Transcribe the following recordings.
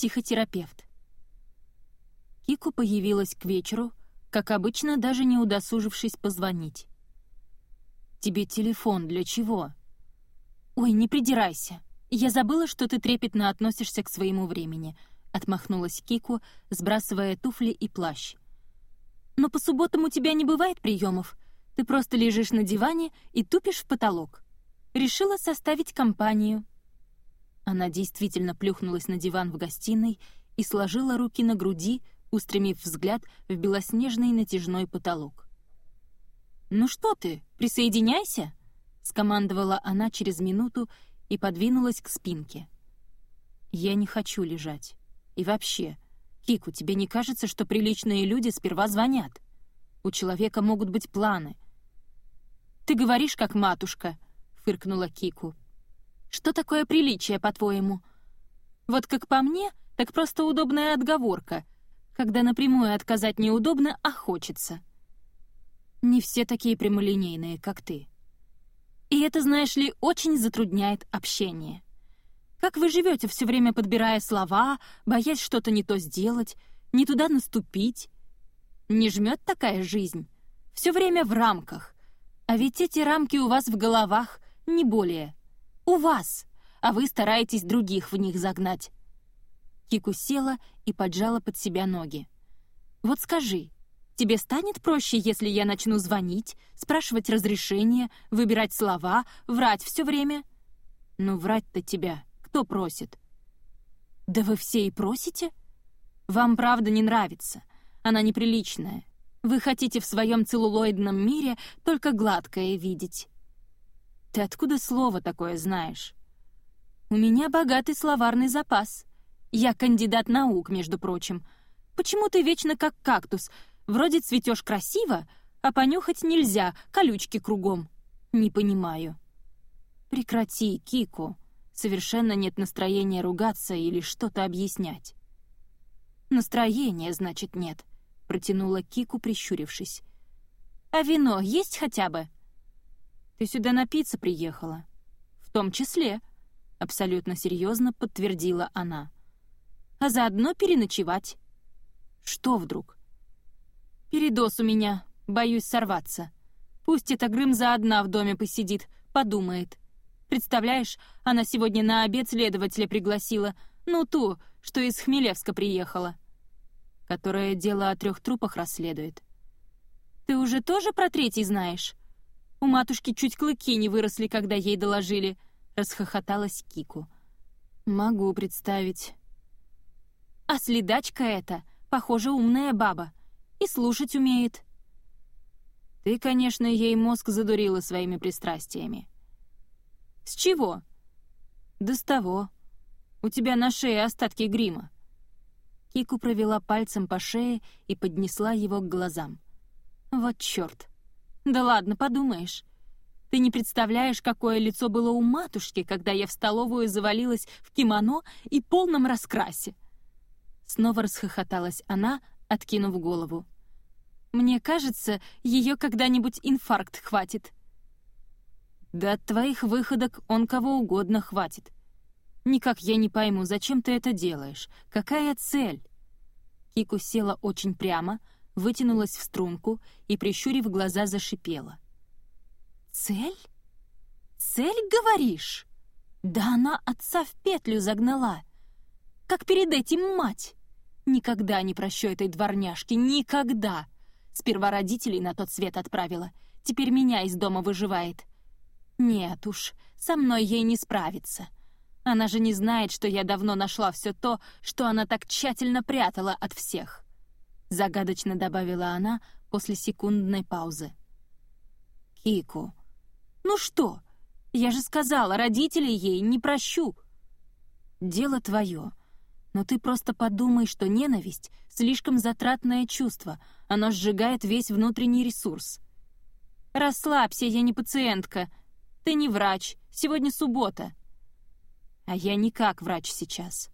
психотерапевт. Кику появилась к вечеру, как обычно, даже не удосужившись позвонить. «Тебе телефон для чего?» «Ой, не придирайся. Я забыла, что ты трепетно относишься к своему времени», — отмахнулась Кику, сбрасывая туфли и плащ. «Но по субботам у тебя не бывает приемов. Ты просто лежишь на диване и тупишь в потолок. Решила составить компанию». Она действительно плюхнулась на диван в гостиной и сложила руки на груди, устремив взгляд в белоснежный натяжной потолок. «Ну что ты, присоединяйся!» — скомандовала она через минуту и подвинулась к спинке. «Я не хочу лежать. И вообще, Кику, тебе не кажется, что приличные люди сперва звонят? У человека могут быть планы». «Ты говоришь, как матушка», — фыркнула Кику. «Что такое приличие, по-твоему?» «Вот как по мне, так просто удобная отговорка, когда напрямую отказать неудобно, а хочется». «Не все такие прямолинейные, как ты», и это, знаешь ли, очень затрудняет общение. Как вы живете, все время подбирая слова, боясь что-то не то сделать, не туда наступить? Не жмет такая жизнь? Все время в рамках. А ведь эти рамки у вас в головах, не более. У вас, а вы стараетесь других в них загнать. Кику села и поджала под себя ноги. «Вот скажи, Тебе станет проще, если я начну звонить, спрашивать разрешение, выбирать слова, врать все время? Ну, врать-то тебя кто просит? Да вы все и просите? Вам правда не нравится. Она неприличная. Вы хотите в своем целлулоидном мире только гладкое видеть. Ты откуда слово такое знаешь? У меня богатый словарный запас. Я кандидат наук, между прочим. Почему ты вечно как кактус — Вроде цветешь красиво, а понюхать нельзя, колючки кругом. Не понимаю. Прекрати, Кику. Совершенно нет настроения ругаться или что-то объяснять. Настроения, значит, нет, протянула Кику, прищурившись. А вино есть хотя бы? Ты сюда напиться приехала. В том числе, абсолютно серьезно подтвердила она. А заодно переночевать. Что вдруг? Передоз у меня, боюсь сорваться. Пусть эта Грымза одна в доме посидит, подумает. Представляешь, она сегодня на обед следователя пригласила, ну ту, что из Хмелевска приехала, которая дело о трех трупах расследует. Ты уже тоже про третий знаешь? У матушки чуть клыки не выросли, когда ей доложили, расхохоталась Кику. Могу представить. А следачка эта, похоже, умная баба и слушать умеет. Ты, конечно, ей мозг задурила своими пристрастиями. С чего? Да с того. У тебя на шее остатки грима. Кику провела пальцем по шее и поднесла его к глазам. Вот чёрт. Да ладно, подумаешь. Ты не представляешь, какое лицо было у матушки, когда я в столовую завалилась в кимоно и полном раскрасе. Снова расхохоталась она, откинув голову. «Мне кажется, ее когда-нибудь инфаркт хватит». «Да от твоих выходок он кого угодно хватит. Никак я не пойму, зачем ты это делаешь? Какая цель?» Кику села очень прямо, вытянулась в струнку и, прищурив глаза, зашипела. «Цель? Цель, говоришь? Да она отца в петлю загнала. Как перед этим мать!» Никогда не прощу этой дворняжке, никогда. Сперва родителей на тот свет отправила, теперь меня из дома выживает. Нет уж, со мной ей не справиться. Она же не знает, что я давно нашла все то, что она так тщательно прятала от всех. Загадочно добавила она после секундной паузы. Кику. Ну что? Я же сказала, родителей ей не прощу. Дело твое. Но ты просто подумай, что ненависть — слишком затратное чувство, оно сжигает весь внутренний ресурс. «Расслабься, я не пациентка. Ты не врач, сегодня суббота». «А я не как врач сейчас».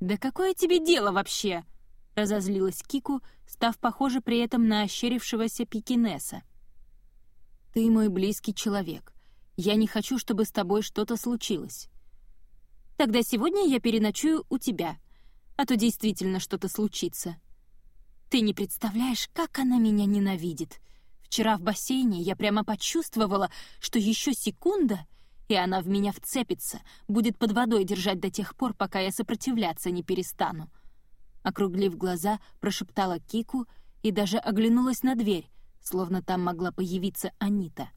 «Да какое тебе дело вообще?» — разозлилась Кику, став похожа при этом на ощерившегося пекинеса. «Ты мой близкий человек. Я не хочу, чтобы с тобой что-то случилось. Тогда сегодня я переночую у тебя. а то действительно что-то случится. Ты не представляешь, как она меня ненавидит. Вчера в бассейне я прямо почувствовала, что еще секунда, и она в меня вцепится, будет под водой держать до тех пор, пока я сопротивляться не перестану. Округлив глаза, прошептала Кику и даже оглянулась на дверь, словно там могла появиться Анита.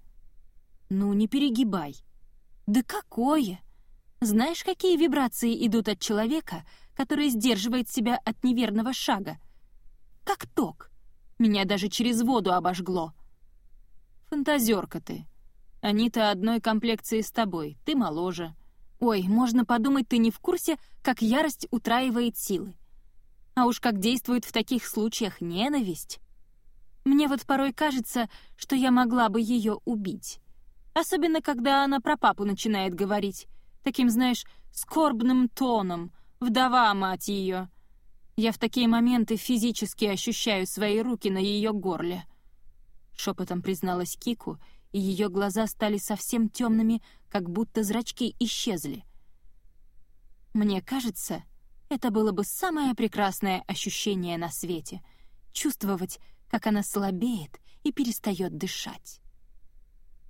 «Ну, не перегибай». «Да какое!» Знаешь, какие вибрации идут от человека, который сдерживает себя от неверного шага? Как ток. Меня даже через воду обожгло. Фантазерка ты. Они-то одной комплекции с тобой, ты моложе. Ой, можно подумать, ты не в курсе, как ярость утраивает силы. А уж как действует в таких случаях ненависть. Мне вот порой кажется, что я могла бы ее убить. Особенно, когда она про папу начинает говорить. Таким, знаешь, скорбным тоном. Вдова, мать ее. Я в такие моменты физически ощущаю свои руки на ее горле. Шепотом призналась Кику, и ее глаза стали совсем темными, как будто зрачки исчезли. Мне кажется, это было бы самое прекрасное ощущение на свете — чувствовать, как она слабеет и перестает дышать.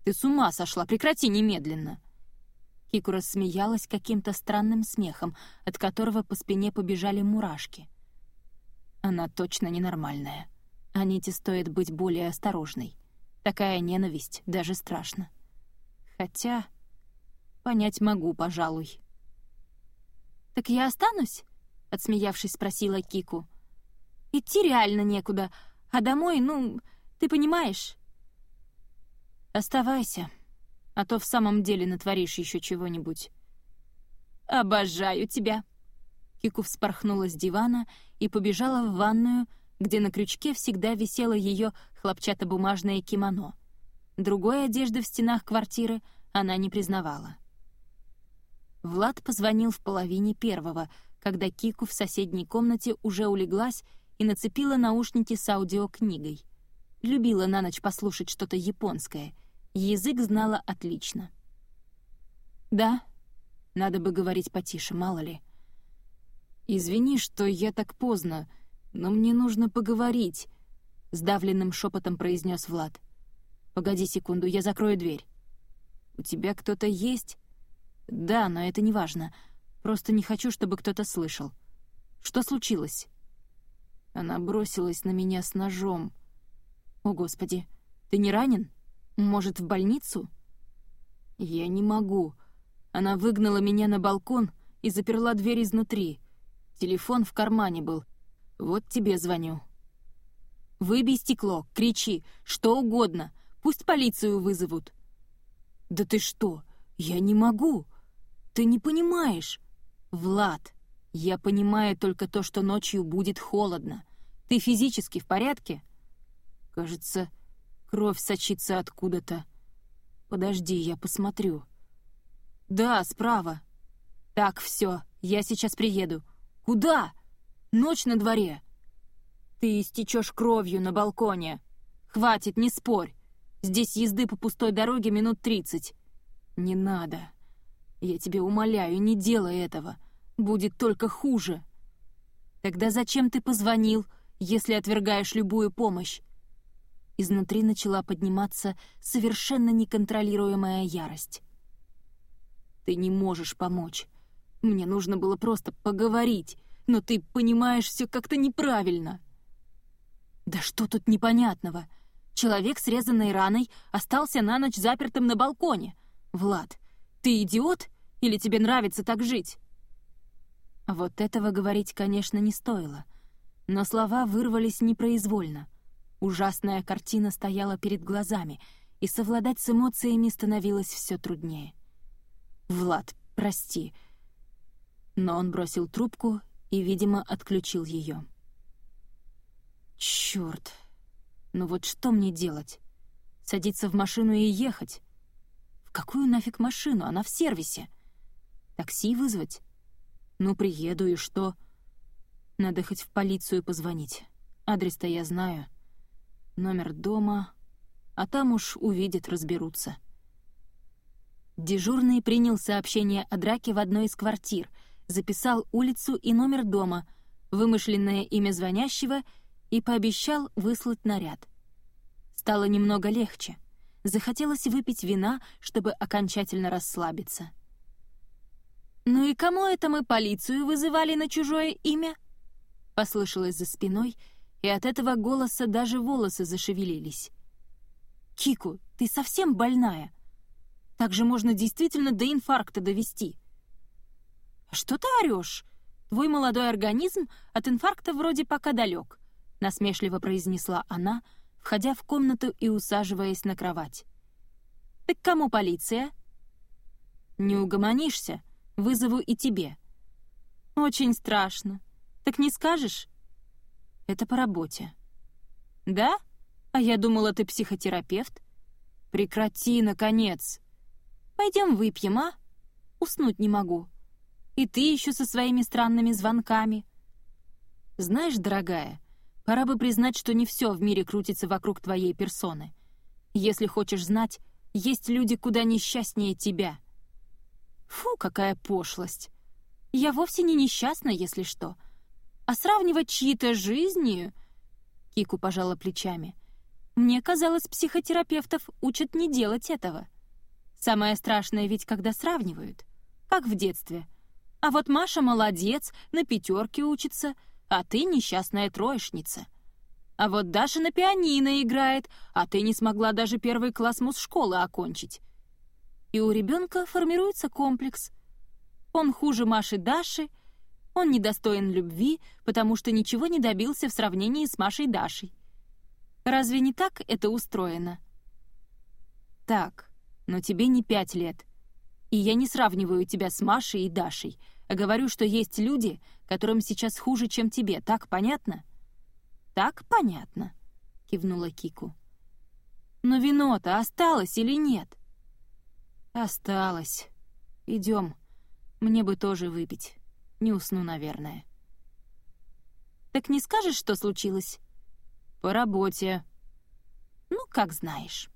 «Ты с ума сошла! Прекрати немедленно!» Кику рассмеялась каким-то странным смехом, от которого по спине побежали мурашки. Она точно ненормальная. Аните стоит быть более осторожной. Такая ненависть даже страшно. Хотя... Понять могу, пожалуй. «Так я останусь?» — отсмеявшись, спросила Кику. «Идти реально некуда, а домой, ну, ты понимаешь?» «Оставайся», а то в самом деле натворишь еще чего-нибудь». «Обожаю тебя!» Кику вспорхнула с дивана и побежала в ванную, где на крючке всегда висело ее хлопчатобумажное кимоно. Другой одежды в стенах квартиры она не признавала. Влад позвонил в половине первого, когда Кику в соседней комнате уже улеглась и нацепила наушники с аудиокнигой. Любила на ночь послушать что-то японское — Язык знала отлично. «Да?» Надо бы говорить потише, мало ли. «Извини, что я так поздно, но мне нужно поговорить», — сдавленным шепотом произнес Влад. «Погоди секунду, я закрою дверь». «У тебя кто-то есть?» «Да, но это не важно. Просто не хочу, чтобы кто-то слышал. Что случилось?» Она бросилась на меня с ножом. «О, Господи, ты не ранен?» Может, в больницу? Я не могу. Она выгнала меня на балкон и заперла дверь изнутри. Телефон в кармане был. Вот тебе звоню. Выбей стекло, кричи, что угодно. Пусть полицию вызовут. Да ты что? Я не могу. Ты не понимаешь. Влад, я понимаю только то, что ночью будет холодно. Ты физически в порядке? Кажется, Кровь сочится откуда-то. Подожди, я посмотрю. Да, справа. Так, все, я сейчас приеду. Куда? Ночь на дворе. Ты истечешь кровью на балконе. Хватит, не спорь. Здесь езды по пустой дороге минут тридцать. Не надо. Я тебя умоляю, не делай этого. Будет только хуже. Тогда зачем ты позвонил, если отвергаешь любую помощь? Изнутри начала подниматься совершенно неконтролируемая ярость. «Ты не можешь помочь. Мне нужно было просто поговорить, но ты понимаешь все как-то неправильно». «Да что тут непонятного? Человек с раной остался на ночь запертым на балконе. Влад, ты идиот или тебе нравится так жить?» Вот этого говорить, конечно, не стоило, но слова вырвались непроизвольно — Ужасная картина стояла перед глазами, и совладать с эмоциями становилось все труднее. «Влад, прости». Но он бросил трубку и, видимо, отключил ее. «Чёрт! Ну вот что мне делать? Садиться в машину и ехать? В какую нафиг машину? Она в сервисе. Такси вызвать? Ну, приеду, и что? Надо хоть в полицию позвонить. Адрес-то я знаю» номер дома, а там уж увидят, разберутся. Дежурный принял сообщение о драке в одной из квартир, записал улицу и номер дома, вымышленное имя звонящего и пообещал выслать наряд. Стало немного легче. Захотелось выпить вина, чтобы окончательно расслабиться. «Ну и кому это мы полицию вызывали на чужое имя?» Послышалось за спиной, и от этого голоса даже волосы зашевелились. «Кику, ты совсем больная? Так же можно действительно до инфаркта довести». «Что ты орешь? Твой молодой организм от инфаркта вроде пока далек», насмешливо произнесла она, входя в комнату и усаживаясь на кровать. «Так кому полиция?» «Не угомонишься?» Вызову и тебе». «Очень страшно. Так не скажешь?» «Это по работе». «Да? А я думала, ты психотерапевт». «Прекрати, наконец!» «Пойдем выпьем, а? Уснуть не могу. И ты еще со своими странными звонками». «Знаешь, дорогая, пора бы признать, что не все в мире крутится вокруг твоей персоны. Если хочешь знать, есть люди куда несчастнее тебя». Фу, какая пошлость. Я вовсе не несчастна, если что. А сравнивать чьи-то жизни... Кику пожала плечами. Мне казалось, психотерапевтов учат не делать этого. Самое страшное ведь, когда сравнивают. Как в детстве. А вот Маша молодец, на пятерке учится, а ты несчастная троечница. А вот Даша на пианино играет, а ты не смогла даже первый класс муз-школы окончить и у ребенка формируется комплекс. Он хуже Маши Даши, он недостоин любви, потому что ничего не добился в сравнении с Машей Дашей. Разве не так это устроено? Так, но тебе не пять лет. И я не сравниваю тебя с Машей и Дашей, а говорю, что есть люди, которым сейчас хуже, чем тебе. Так понятно? Так понятно, кивнула Кику. Но вино-то осталось или нет? «Осталось. Идем. Мне бы тоже выпить. Не усну, наверное». «Так не скажешь, что случилось?» «По работе». «Ну, как знаешь».